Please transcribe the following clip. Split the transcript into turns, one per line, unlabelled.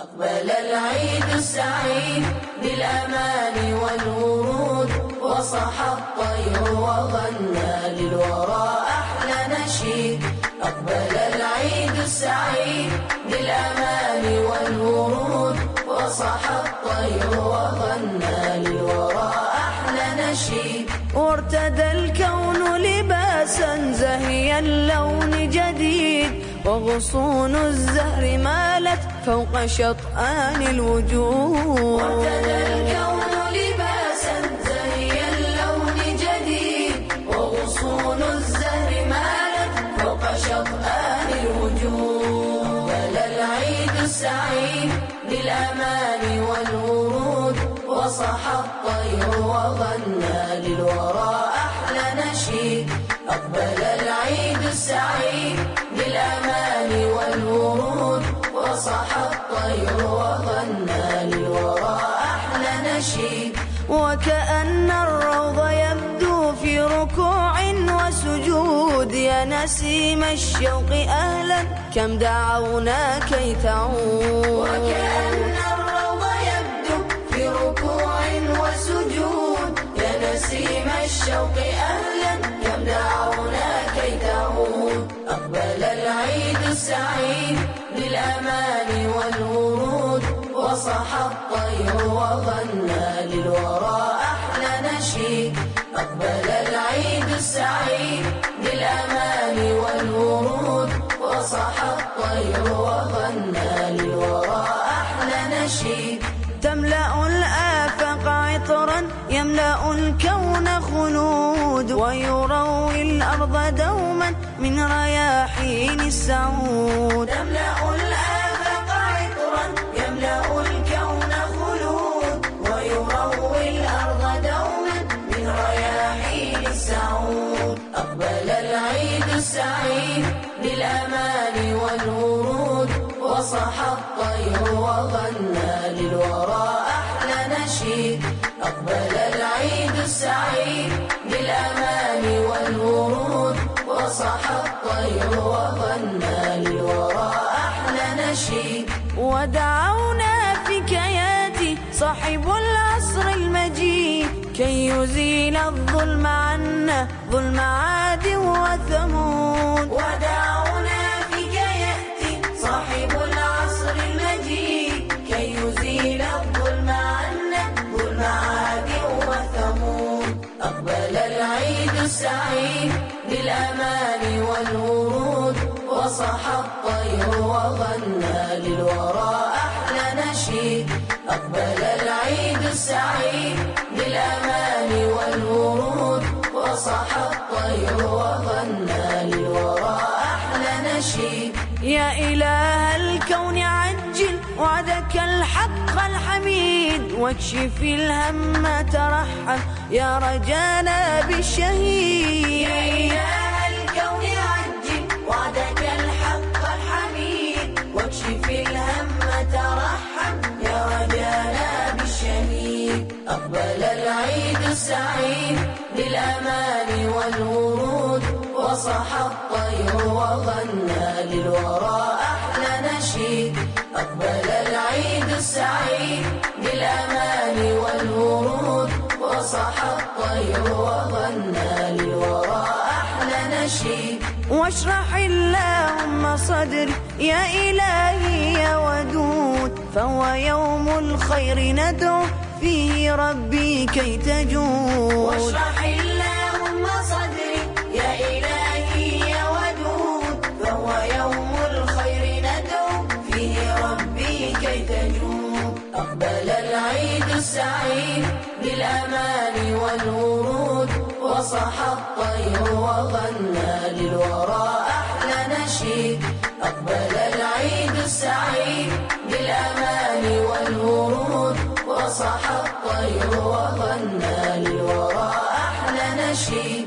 أقبل العيد السعيد بالأمان والورود وصح الطير وغنى للورى أحلى نشيد. أقبل العيد السعيد بالأمان والورود وصح الطير وغنى للورى أحلى نشيد.
وارتدى الكون لباسا زهي اللون وغصون الزهر مالت فوق شطآن الوجود
وارتدى الكون لباسا زهي اللون جديد. وغصون الزهر مالت فوق شطآن الوجود بل العيد السعيد بالأمان والورود. وصح الطير وغنى للورى أحلى نشيد. أقبل العيد السعيد الطير وغنى أحلى نشيد.
وكأن الروض يبدو في ركوع وسجود. يا نسيم الشوق أهلا كم دعونا كي تعود.
وكأن الروض يبدو في ركوع وسجود. يا نسيم الشوق أهلا السعيد بالأمان والورود وصح الطير وغنى للورى أحلى نشيد. أقبل العيد السعيد بالأمان والورود وصح الطير وغنى للورى أحلى نشيد.
تملأ الآفاق عطرا يملأ الكون خلود ويروي الأرض دوما من رياحين السعود.
تملأ الآفاق عطرا يملأ الكون خلود. ويروي الأرض دوما من رياحين السعود. أقبل العيد السعيد بالأمان والورود. وصح الطير وغنى للورى نشيد
ودعونا في كياتي صاحب العصر المجيد كي يزيل الظلم عنا ظلم عاد وثمود.
ودعونا فيك يأتي صاحب العصر المجيد كي يزيل الظلم عنا ظلم عاد وثمود. أقبل العيد السعيد بالأمان وصح الطير وغنى للورى أحلى نشيد أقبل العيد السعيد بالأمان والورود. وصح الطير وغنى للورى أحلى نشيد
يا إله الكون عجل وعدك الحق الحميد. واكشف الهم ترحم يا رجانا بالشهيد.
يا إله الكون عجل وعدك واكشف الهم ترحم يا رجانا بالشهيد أقبل العيد السعيد بالأمان والورود وصح الطير وغنى للورى أحلى نشيد. أقبل العيد السعيد بالأمان والورود وصح الطير وغنى للورى أحلى نشيد.
واشرح اللهم صدري يا إلهي يا ودود فهو يوم الخير ندعو فيه ربي كي تجود.
واشرح اللهم صدري يا إلهي يا ودود فهو يوم الخير ندعو فيه ربي كي تجود. أقبل العيد السعيد بالأمان والورود وصح الطير وغنى للورى. السعيد بالأمان والورود وصح الطير وغنى للورى أحلى نشيد.